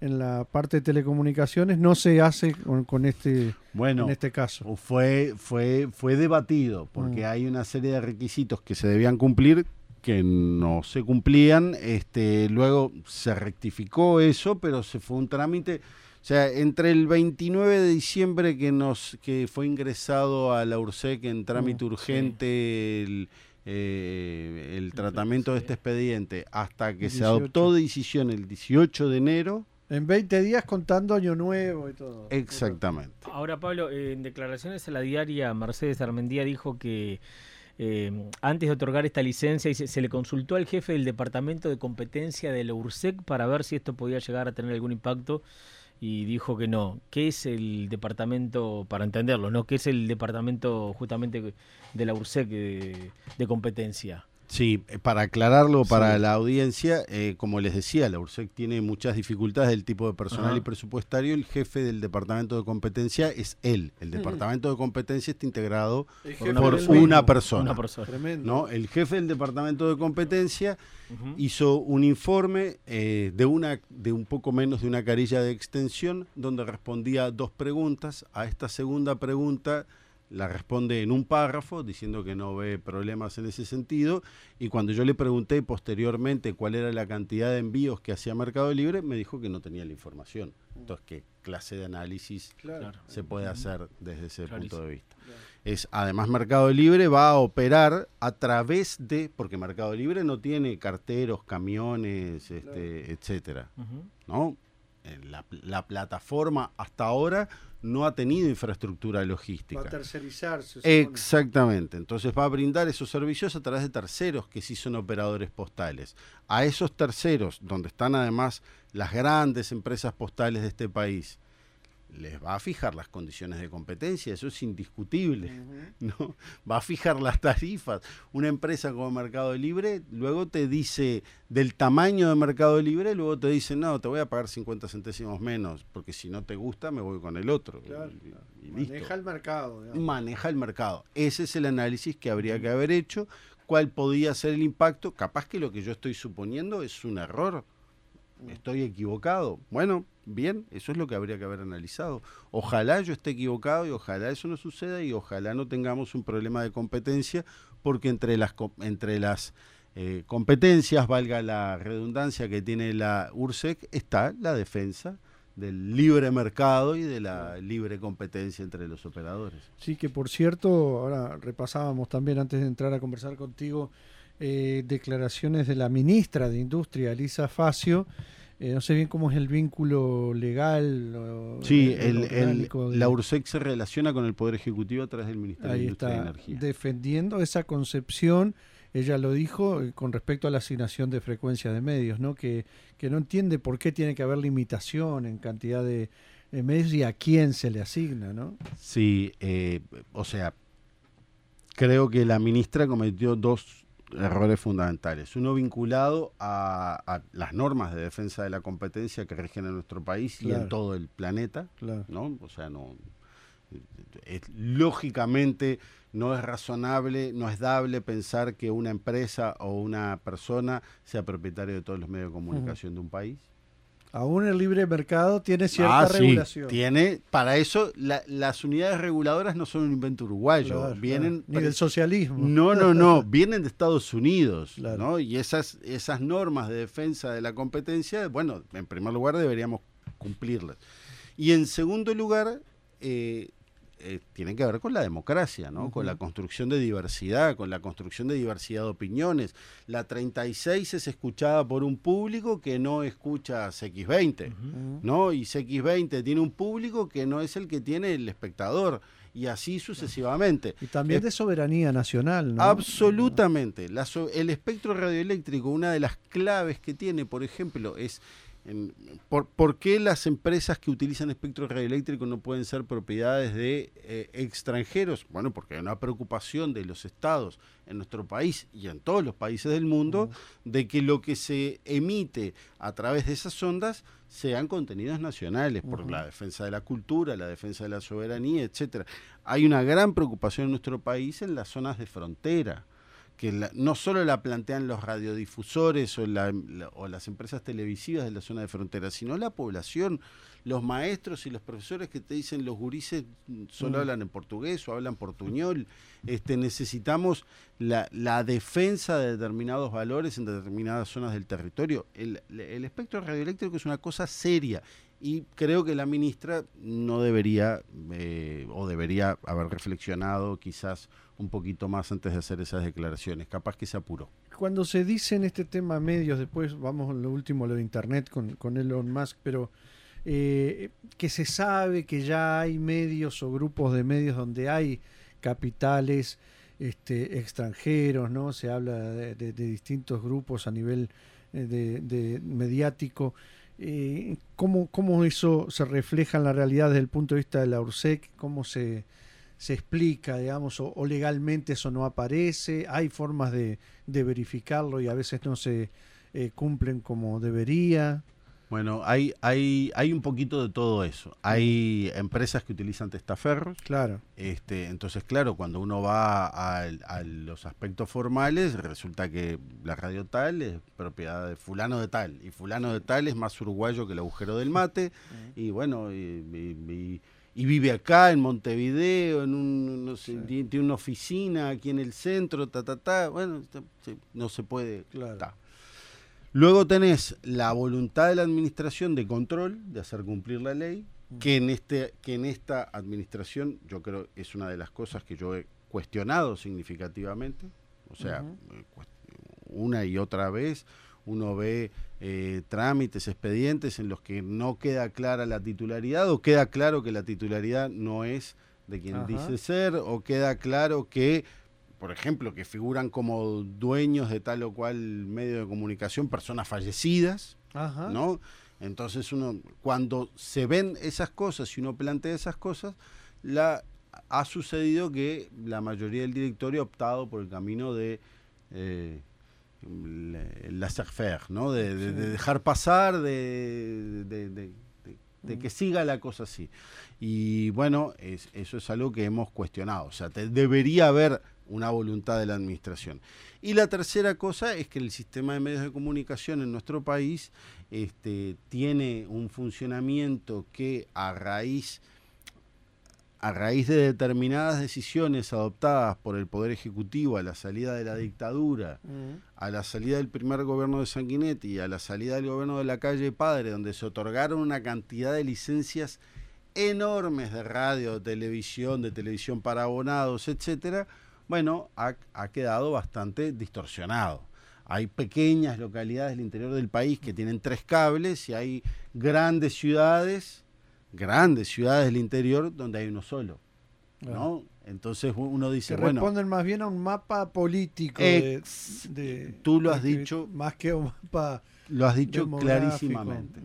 Speaker 2: en la parte de telecomunicaciones no se hace con, este
Speaker 3: bueno
Speaker 2: en este caso
Speaker 3: fue fue fue debatido porque mm. hay una serie de requisitos que se debían cumplir que no se cumplían este luego se rectificó eso pero se fue un trámite o sea, entre el 29 de diciembre que nos que fue ingresado a la URSEC en trámite mm, urgente el, eh, tratamiento de este expediente hasta que se adoptó decisión el 18 de enero.
Speaker 2: En 20 días contando Año Nuevo y todo.
Speaker 3: Exactamente.
Speaker 4: Ahora, Pablo, en declaraciones a la diaria, Mercedes Armendía dijo que eh, antes de otorgar esta licencia se, se, le consultó al jefe del Departamento de Competencia de la URSEC para ver si esto podía llegar a tener algún impacto y dijo que no. ¿Qué es el departamento, para entenderlo, no? ¿Qué es el departamento justamente de la URSEC de, competencia?
Speaker 3: Sí, eh, para aclararlo para la audiencia, eh, como les decía, la URSEC tiene muchas dificultades del tipo de personal y presupuestario. El jefe del departamento de competencia es él. El departamento de competencia está integrado por una persona. ¿no? El jefe del departamento de competencia hizo un informe eh, de, una, de un poco menos de una carilla de extensión donde respondía dos preguntas. A esta segunda pregunta la responde en un párrafo diciendo que no ve problemas en ese sentido. Y cuando yo le pregunté posteriormente cuál era la cantidad de envíos que hacía Mercado Libre me dijo que no tenía la información. Entonces, ¿qué clase de análisis se puede hacer desde ese punto de vista? Es además Mercado Libre va a operar a través de porque Mercado Libre no tiene carteros, camiones, este, etcétera, ¿no? La, la plataforma hasta ahora no ha tenido infraestructura logística.
Speaker 2: Va a tercerizarse.
Speaker 3: Exactamente. Entonces va a brindar esos servicios a través de terceros que sí son operadores postales. A esos terceros, donde están además las grandes empresas postales de este país, les va a fijar las condiciones de competencia, eso es indiscutible, ¿no? Va a fijar las tarifas. Una empresa como Mercado Libre luego te dice del tamaño de Mercado Libre, luego te dice, no, te voy a pagar 50 centésimos menos, porque si no te gusta me voy con el otro.
Speaker 2: Maneja el mercado.
Speaker 3: Maneja el mercado. Ese es el análisis que habría que haber hecho. ¿Cuál podía ser el impacto? Capaz que lo que yo estoy suponiendo es un error. Mm. Estoy equivocado. Bueno, Bien, eso es lo que habría que haber analizado. Ojalá yo esté equivocado y ojalá eso no suceda y ojalá no tengamos un problema de competencia porque entre las, entre las eh, competencias, valga la redundancia que tiene la URSEC, está la defensa del libre mercado y de la libre competencia entre los operadores.
Speaker 2: Sí, que por cierto, ahora repasábamos también antes de entrar a conversar contigo eh, declaraciones de la ministra de Industria, Elisa Facio, eh, no sé bien cómo es el vínculo legal.
Speaker 3: sí, el, la URSEC se relaciona con el Poder Ejecutivo a través del Ministerio de Industria y Energía.
Speaker 2: Defendiendo esa concepción, ella lo dijo eh, con respecto a la asignación de frecuencia de medios, ¿no? Que, que no entiende por qué tiene que haber limitación en cantidad de medios y a quién se le asigna, ¿no?
Speaker 3: Sí, eh, o sea, creo que la ministra cometió dos errores fundamentales. Uno vinculado a, las normas de defensa de la competencia que rigen en nuestro país y en todo el planeta, ¿no? O sea, no lógicamente no es razonable, no es dable pensar que una empresa o una persona sea propietario de todos los medios de comunicación de un país.
Speaker 2: Aún el libre mercado tiene cierta ah, regulación.
Speaker 3: tiene, para eso las unidades reguladoras no son un invento uruguayo, vienen
Speaker 2: ni del socialismo.
Speaker 3: No, no, no, vienen de Estados Unidos, ¿no? Y esas esas normas de defensa de la competencia, bueno, en primer lugar deberíamos cumplirlas. Y en segundo lugar, eh, eh, tienen que ver con la democracia, ¿no? Con la construcción de diversidad, con la construcción de diversidad de opiniones. La 36 es escuchada por un público que no escucha CX20, ¿no? Y CX20 tiene un público que no es el que tiene el espectador y así sucesivamente.
Speaker 2: Y también de soberanía nacional, ¿no?
Speaker 3: Absolutamente. el espectro radioeléctrico, una de las claves que tiene, por ejemplo, es por, qué las empresas que utilizan espectro radioeléctrico no pueden ser propiedades de eh, extranjeros? Bueno, porque hay una preocupación de los estados en nuestro país y en todos los países del mundo de que lo que se emite a través de esas ondas sean contenidos nacionales por la defensa de la cultura, la defensa de la soberanía, etcétera. Hay una gran preocupación en nuestro país en las zonas de frontera que no solo la plantean los radiodifusores o, las empresas televisivas de la zona de frontera, sino la población, los maestros y los profesores que te dicen los gurises solo mm. hablan en portugués o hablan portuñol. Este, necesitamos la, defensa de determinados valores en determinadas zonas del territorio. El, el espectro radioeléctrico es una cosa seria y creo que la ministra no debería eh, o debería haber reflexionado quizás un poquito más antes de hacer esas declaraciones. Capaz que se apuró.
Speaker 2: Cuando se dice en este tema medios, después vamos a lo último, lo de Internet con, con Elon Musk, pero eh, que se sabe que ya hay medios o grupos de medios donde hay capitales este, extranjeros, ¿no? Se habla de, distintos grupos a nivel eh, de mediático. Eh, ¿cómo, ¿Cómo eso se refleja en la realidad desde el punto de vista de la URSEC? ¿Cómo se, se explica, digamos, o, legalmente eso no aparece, hay formas de, de verificarlo y a veces no se eh, cumplen como debería.
Speaker 3: Bueno, hay, hay, hay un poquito de todo eso. Hay empresas que utilizan testaferros.
Speaker 2: Claro.
Speaker 3: Este, entonces, claro, cuando uno va a, los aspectos formales, resulta que la radio tal es propiedad de fulano de tal. Y fulano de tal es más uruguayo que el agujero del mate. Y bueno, y, vive acá en Montevideo, en un, no sé, tiene una oficina aquí en el centro, ta, ta, ta. Bueno, no se puede.
Speaker 2: Claro.
Speaker 3: Luego tenés la voluntad de la administración de control, de hacer cumplir la ley, que en, este, que en esta administración yo creo es una de las cosas que yo he cuestionado significativamente. O sea, eh, una y otra vez uno ve eh, trámites, expedientes en los que no queda clara la titularidad o queda claro que la titularidad no es de quien dice ser o queda claro que por ejemplo, que figuran como dueños de tal o cual medio de comunicación, personas fallecidas, ¿no? Entonces uno, cuando se ven esas cosas y uno plantea esas cosas, la, ha sucedido que la mayoría del directorio ha optado por el camino de eh, la faire, ¿no? De, dejar pasar, de, de, que siga la cosa así. Y bueno, eso es algo que hemos cuestionado. O sea, debería haber una voluntad de la administración. Y la tercera cosa es que el sistema de medios de comunicación en nuestro país este, tiene un funcionamiento que a raíz, a raíz de determinadas decisiones adoptadas por el Poder Ejecutivo a la salida de la dictadura, a la salida del primer gobierno de Sanguinetti y a la salida del gobierno de la calle Padre, donde se otorgaron una cantidad de licencias enormes de radio, de televisión, de televisión para abonados, etcétera, bueno, ha, quedado bastante distorsionado. Hay pequeñas localidades del interior del país que tienen tres cables y hay grandes ciudades, grandes ciudades del interior donde hay uno solo. ¿no? Entonces uno dice,
Speaker 2: que
Speaker 3: bueno...
Speaker 2: Responden más bien a un mapa político.
Speaker 3: de, tú lo has dicho...
Speaker 2: Más que un mapa...
Speaker 3: Lo has dicho clarísimamente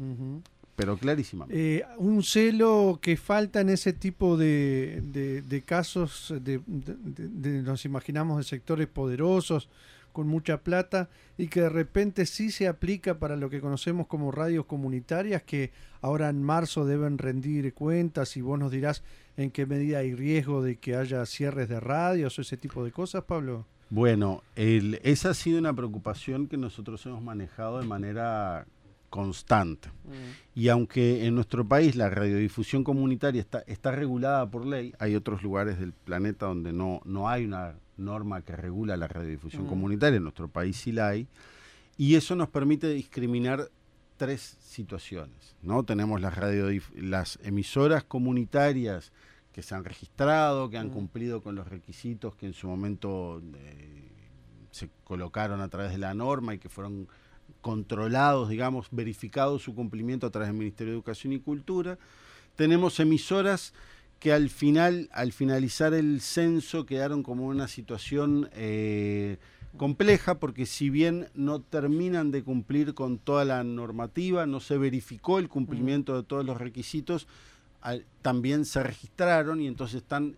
Speaker 3: pero clarísimamente.
Speaker 2: Eh, un celo que falta en ese tipo de, casos, de, nos imaginamos de sectores poderosos, con mucha plata, y que de repente sí se aplica para lo que conocemos como radios comunitarias, que ahora en marzo deben rendir cuentas, y vos nos dirás en qué medida hay riesgo de que haya cierres de radios o ese tipo de cosas, Pablo.
Speaker 3: Bueno, esa ha sido una preocupación que nosotros hemos manejado de manera constante. Mm. Y aunque en nuestro país la radiodifusión comunitaria está, está regulada por ley, hay otros lugares del planeta donde no, no hay una norma que regula la radiodifusión mm. comunitaria, en nuestro país sí la hay, y eso nos permite discriminar tres situaciones. ¿no? Tenemos las, las emisoras comunitarias que se han registrado, que han mm. cumplido con los requisitos que en su momento eh, se colocaron a través de la norma y que fueron controlados, digamos, verificados su cumplimiento a través del Ministerio de Educación y Cultura. Tenemos emisoras que al final, al finalizar el censo, quedaron como una situación eh, compleja, porque si bien no terminan de cumplir con toda la normativa, no se verificó el cumplimiento de todos los requisitos, también se registraron y entonces están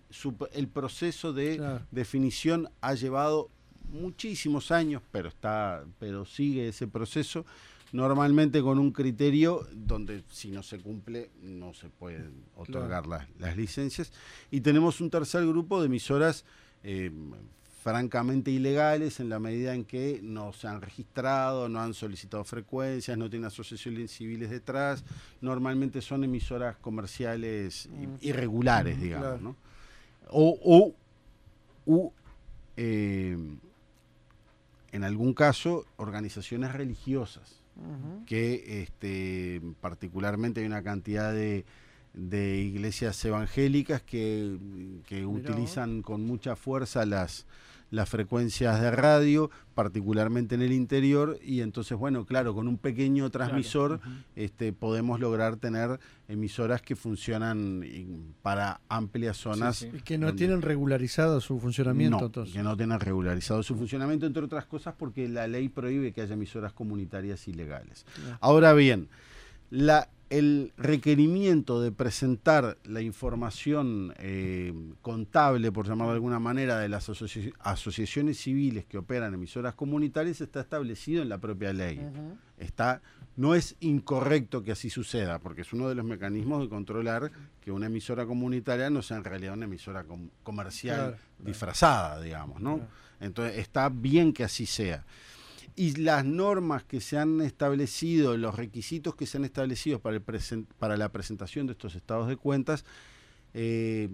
Speaker 3: el proceso de definición ha llevado muchísimos años, pero está, pero sigue ese proceso, normalmente con un criterio donde si no se cumple no se pueden otorgar las, licencias. Y tenemos un tercer grupo de emisoras eh, francamente ilegales en la medida en que no se han registrado, no han solicitado frecuencias, no tienen asociaciones civiles detrás, normalmente son emisoras comerciales mm. irregulares, digamos, ¿no? O, o, eh, en algún caso, organizaciones religiosas, que este, particularmente hay una cantidad de, iglesias evangélicas que, utilizan con mucha fuerza las, las frecuencias de radio, particularmente en el interior, y entonces, bueno, claro, con un pequeño transmisor este, podemos lograr tener emisoras que funcionan para amplias zonas.
Speaker 2: Y que no tienen regularizado su funcionamiento.
Speaker 3: No, que no tienen regularizado su funcionamiento, entre otras cosas, porque la ley prohíbe que haya emisoras comunitarias ilegales. Ahora bien, la el requerimiento de presentar la información eh, contable, por llamarlo de alguna manera, de las asociaciones civiles que operan emisoras comunitarias está establecido en la propia ley. Está, no es incorrecto que así suceda, porque es uno de los mecanismos de controlar que una emisora comunitaria no sea en realidad una emisora comercial disfrazada, digamos, ¿no? Entonces está bien que así sea y las normas que se han establecido, los requisitos que se han establecido para, el para la presentación de estos estados de cuentas, eh,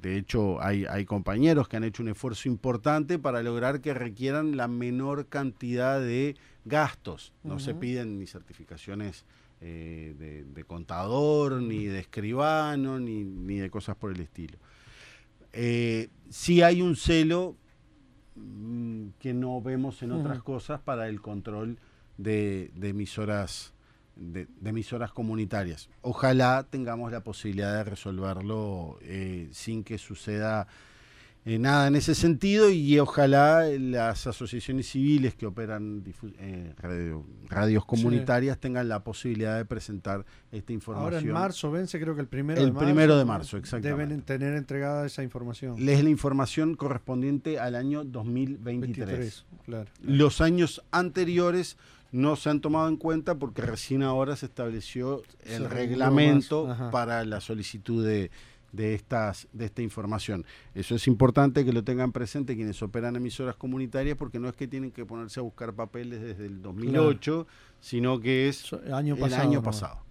Speaker 3: de hecho hay, hay, compañeros que han hecho un esfuerzo importante para lograr que requieran la menor cantidad de gastos. No se piden ni certificaciones eh, de, contador, ni de escribano, ni, ni, de cosas por el estilo. Eh, sí hay un celo Mm, que no vemos en otras cosas para el control de, emisoras de, emisoras comunitarias. Ojalá tengamos la posibilidad de resolverlo eh, sin que suceda eh, nada en ese sentido y ojalá las asociaciones civiles que operan eh, radios comunitarias tengan la posibilidad de presentar esta información.
Speaker 2: Ahora en marzo vence creo que el primero
Speaker 3: el de marzo. El primero de marzo, exactamente.
Speaker 2: Deben tener entregada esa información.
Speaker 3: Es la información correspondiente al año 2023.
Speaker 2: claro.
Speaker 3: Los años anteriores no se han tomado en cuenta porque recién ahora se estableció el reglamento para la solicitud de de, estas, de esta información. Eso es importante que lo tengan presente quienes operan emisoras comunitarias porque no es que tienen que ponerse a buscar papeles desde el 2008, sino que es
Speaker 2: el año pasado.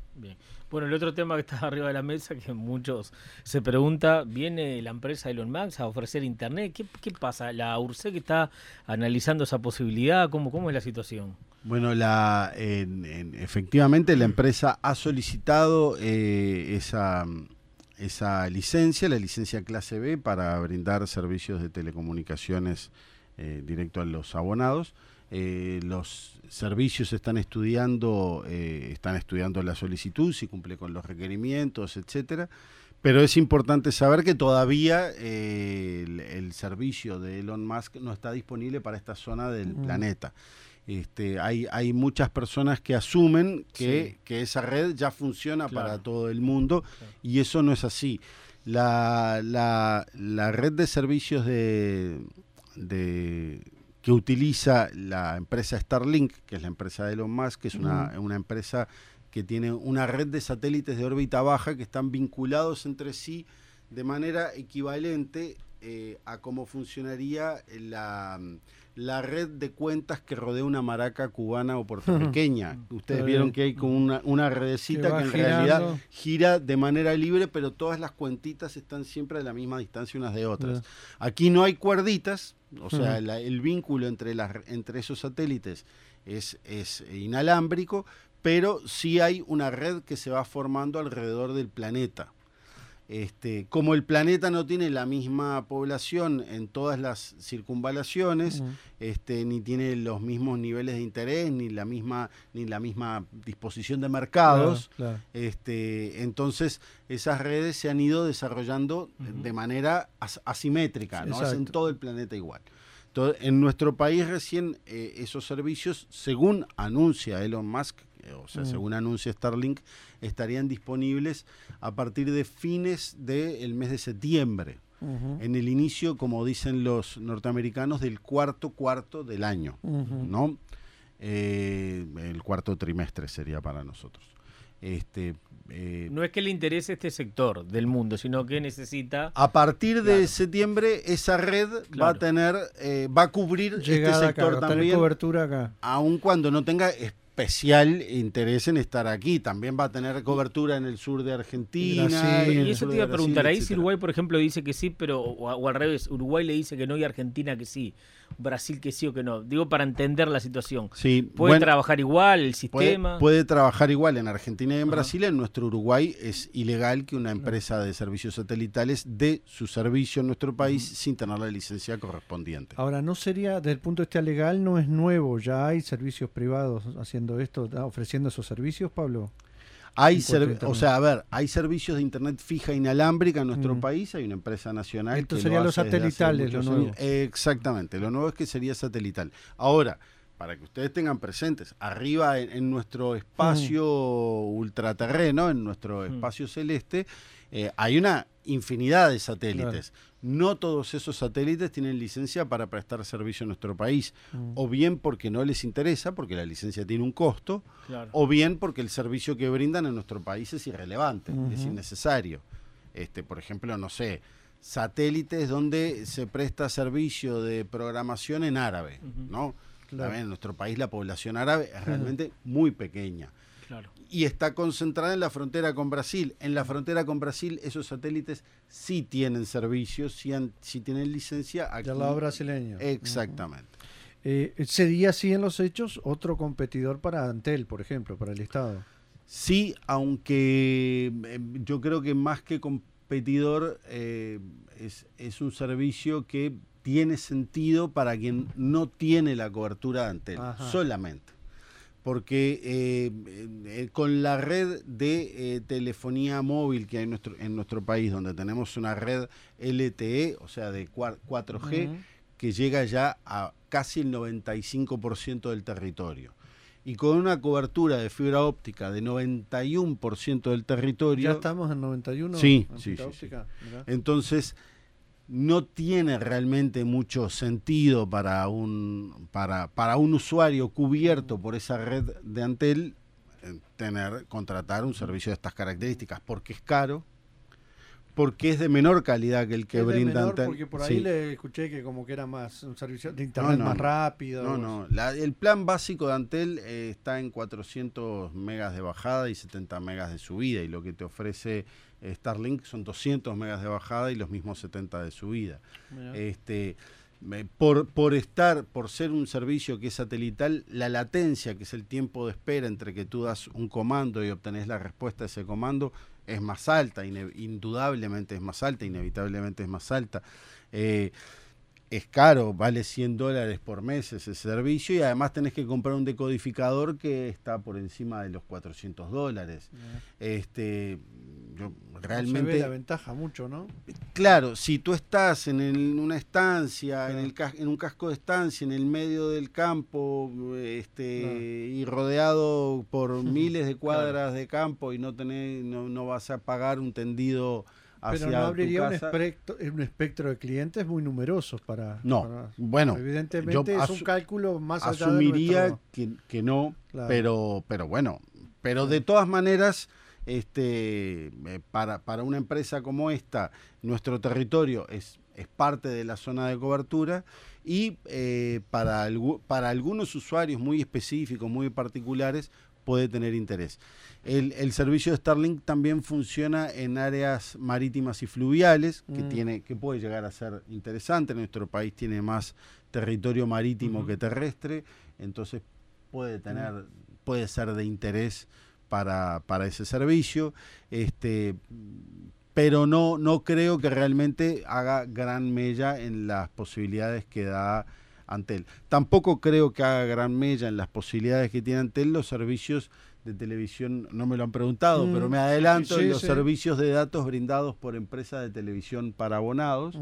Speaker 4: Bueno, el otro tema que está arriba de la mesa, que muchos se pregunta, ¿viene la empresa Elon Musk a ofrecer Internet? ¿Qué, pasa? ¿La URSEC está analizando esa posibilidad? ¿Cómo, cómo es la situación?
Speaker 3: Bueno, la, efectivamente la empresa ha solicitado eh, esa esa licencia, la licencia clase B para brindar servicios de telecomunicaciones eh, directo a los abonados. Eh, los servicios están estudiando, eh, están estudiando la solicitud, si cumple con los requerimientos, etcétera. Pero es importante saber que todavía el, servicio de Elon Musk no está disponible para esta zona del mm. planeta. Este, hay, hay muchas personas que asumen que, esa red ya funciona para todo el mundo y eso no es así. La, la, red de servicios de, que utiliza la empresa Starlink, que es la empresa de Elon Musk, que es una, una empresa que tiene una red de satélites de órbita baja que están vinculados entre sí de manera equivalente eh, a cómo funcionaría la, la red de cuentas que rodea una maraca cubana o puertorriqueña. Ustedes vieron que hay como una, una redecita que, en realidad gira de manera libre, pero todas las cuentitas están siempre a la misma distancia unas de otras. Aquí no hay cuerditas, o sea, el vínculo entre, las, entre esos satélites es, es inalámbrico, pero sí hay una red que se va formando alrededor del planeta. Este, como el planeta no tiene la misma población en todas las circunvalaciones, este, ni tiene los mismos niveles de interés, ni la misma, ni la misma disposición de mercados, Este, entonces esas redes se han ido desarrollando de manera asimétrica, no es en todo el planeta igual. Entonces, en nuestro país recién eh, esos servicios, según anuncia Elon Musk, eh, o sea, según anuncia Starlink, estarían disponibles a partir de fines del mes de septiembre. En el inicio, como dicen los norteamericanos, del cuarto cuarto del año, ¿no? Eh, el cuarto trimestre sería para nosotros. Este,
Speaker 4: eh, no es que le interese este sector del mundo, sino que necesita.
Speaker 3: A partir de septiembre, esa red va a tener, va a cubrir este sector también.
Speaker 2: cobertura acá.
Speaker 3: Aun cuando no tenga especial interés en estar aquí. También va a tener cobertura en el sur de Argentina.
Speaker 4: y eso te iba a preguntar, ahí si Uruguay, por ejemplo, dice que sí, pero o, al revés, Uruguay le dice que no y Argentina que sí. Brasil que sí o que no. Digo para entender la situación.
Speaker 3: Sí,
Speaker 4: ¿Puede trabajar igual el sistema?
Speaker 3: Puede, trabajar igual en Argentina y en Brasil. En nuestro Uruguay es ilegal que una empresa de servicios satelitales dé su servicio en nuestro país sin tener la licencia correspondiente.
Speaker 2: Ahora, no sería, desde el punto de vista legal, no es nuevo. Ya hay servicios privados haciendo esto, ofreciendo esos servicios, Pablo.
Speaker 3: Hay o sea, a ver, hay servicios de internet fija inalámbrica en nuestro país, hay una empresa nacional.
Speaker 2: Esto sería los satelitales, lo nuevo.
Speaker 3: Exactamente, lo nuevo es que sería satelital. Ahora, para que ustedes tengan presentes, arriba en, nuestro espacio ultraterreno, en nuestro espacio celeste, eh, hay una infinidad de satélites. No todos esos satélites tienen licencia para prestar servicio en nuestro país, o bien porque no les interesa, porque la licencia tiene un costo, o bien porque el servicio que brindan en nuestro país es irrelevante, es innecesario. Este, por ejemplo, no sé, satélites donde se presta servicio de programación en árabe, ¿no? En nuestro país la población árabe es realmente muy pequeña. Y está concentrada en la frontera con Brasil. En la frontera con Brasil esos satélites sí tienen servicios, sí, tienen licencia.
Speaker 2: Aquí. Del lado brasileño.
Speaker 3: Exactamente.
Speaker 2: Eh, ¿Sería así en los hechos otro competidor para Antel, por ejemplo, para el Estado?
Speaker 3: Sí, aunque eh, yo creo que más que competidor eh, es, un servicio que tiene sentido para quien no tiene la cobertura de Antel, solamente porque eh, eh, con la red de eh, telefonía móvil que hay en nuestro, en nuestro país, donde tenemos una red LTE, o sea, de 4G, que llega ya a casi el 95% del territorio. Y con una cobertura de fibra óptica de 91% del territorio.
Speaker 2: ¿Ya estamos en 91%?
Speaker 3: Sí, sí, sí, Entonces, no tiene realmente mucho sentido para un, para, para un usuario cubierto por esa red de Antel eh, tener, contratar un servicio de estas características, porque es caro, porque es de menor calidad que el que brinda Antel.
Speaker 2: Porque por ahí le escuché que como que era más un servicio de internet más rápido.
Speaker 3: No, no, el plan básico de Antel eh, está en 400 megas de bajada y 70 megas de subida y lo que te ofrece Starlink son 200 megas de bajada y los mismos 70 de subida. Este, por, por estar, por ser un servicio que es satelital, la latencia, que es el tiempo de espera entre que tú das un comando y obtenés la respuesta de ese comando, es más alta, indudablemente es más alta, inevitablemente es más alta. Eh, es caro, vale 100 dólares por mes ese servicio y además tenés que comprar un decodificador que está por encima de los 400 dólares. Este, realmente...
Speaker 2: se ve la ventaja mucho, ¿no?
Speaker 3: Claro, si tú estás en una estancia, en, el, en un casco de estancia, en el medio del campo, este, y rodeado por miles de cuadras de campo y no, tenés, no, no vas a pagar un tendido pero no
Speaker 2: abriría un, espectro, un espectro de clientes muy numerosos para...
Speaker 3: No, bueno.
Speaker 2: Evidentemente es un cálculo más
Speaker 3: allá asumiría que, que, no, pero, pero bueno. Pero de todas maneras, este, eh, para, para una empresa como esta, nuestro territorio es, es parte de la zona de cobertura y eh, para, para algunos usuarios muy específicos, muy particulares, puede tener interés. El, servicio de Starlink también funciona en áreas marítimas y fluviales, que, mm. tiene, que puede llegar a ser interesante. Nuestro país tiene más territorio marítimo que terrestre, entonces puede tener, puede ser de interés para, para ese servicio. Este, pero no, no creo que realmente haga gran mella en las posibilidades que da Antel. Tampoco creo que haga gran mella en las posibilidades que tiene Antel los servicios de televisión, no me lo han preguntado, mm, pero me adelanto, los servicios de datos brindados por empresas de televisión para abonados.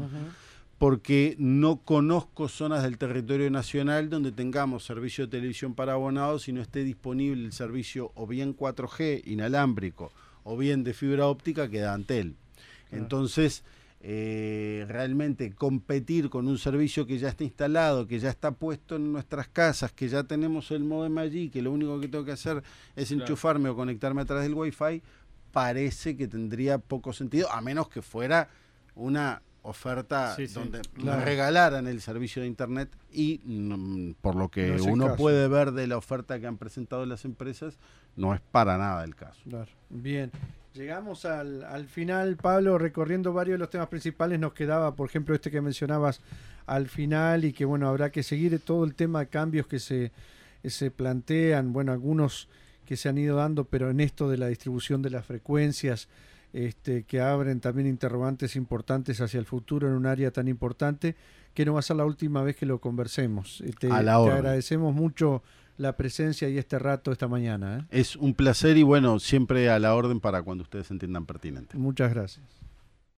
Speaker 3: porque no conozco zonas del territorio nacional donde tengamos servicio de televisión para abonados y no esté disponible el servicio o bien 4G inalámbrico o bien de fibra óptica que da Antel. Entonces, eh, realmente competir con un servicio que ya está instalado, que ya está puesto en nuestras casas, que ya tenemos el modem allí, que lo único que tengo que hacer es enchufarme o conectarme a través del wifi, parece que tendría poco sentido, a menos que fuera una oferta donde regalaran el servicio de internet y mm, por lo que uno puede ver de la oferta que han presentado las empresas no es para nada el caso.
Speaker 2: Bien. Llegamos al, al, final, Pablo, recorriendo varios de los temas principales. Nos quedaba, por ejemplo, este que mencionabas al final y que, bueno, habrá que seguir todo el tema de cambios que se, se plantean. Bueno, algunos que se han ido dando, pero en esto de la distribución de las frecuencias, este, que abren también interrogantes importantes hacia el futuro en un área tan importante, que no va a ser la última vez que lo conversemos.
Speaker 3: Te, a la
Speaker 2: te agradecemos mucho la presencia y este rato esta mañana. ¿eh?
Speaker 3: Es un placer y bueno, siempre a la orden para cuando ustedes entiendan pertinente.
Speaker 2: Muchas gracias.